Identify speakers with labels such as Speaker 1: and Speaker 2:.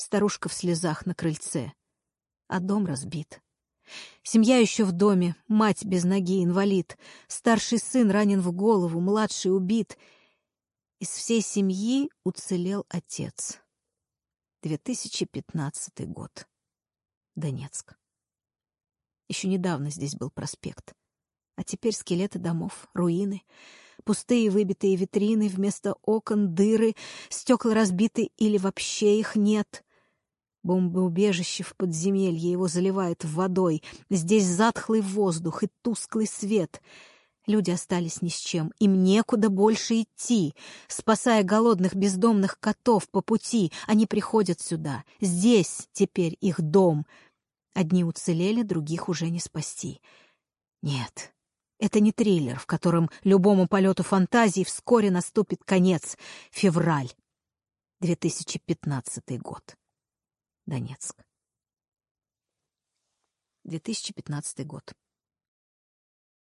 Speaker 1: Старушка в слезах на крыльце. А дом разбит. Семья еще в доме, мать без ноги, инвалид. Старший сын ранен в голову, младший убит. Из всей семьи уцелел отец. 2015 год. Донецк. Еще недавно здесь был проспект. А теперь скелеты домов, руины, пустые выбитые витрины, вместо окон дыры, стекла разбиты или вообще их нет. Бомбоубежище в подземелье его заливает водой. Здесь затхлый воздух и тусклый свет. Люди остались ни с чем. Им некуда больше идти. Спасая голодных бездомных котов по пути, они приходят сюда. Здесь теперь их дом. Одни уцелели, других уже не спасти. Нет, это не триллер, в котором любому полету фантазии вскоре наступит конец. Февраль. 2015 год. Донецк. 2015 год.